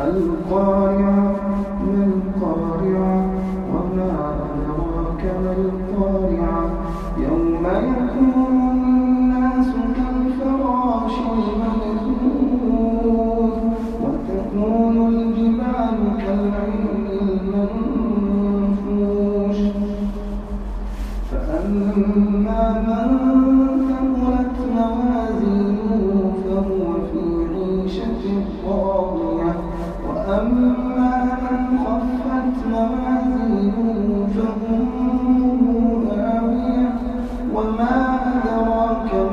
القارعة ما القارعة وما أدراك ما القارعة؟ يوم يكون الناس كالفراش المبثوث وتكون الجبال كالعين المنفوش. فأما من وما أدراك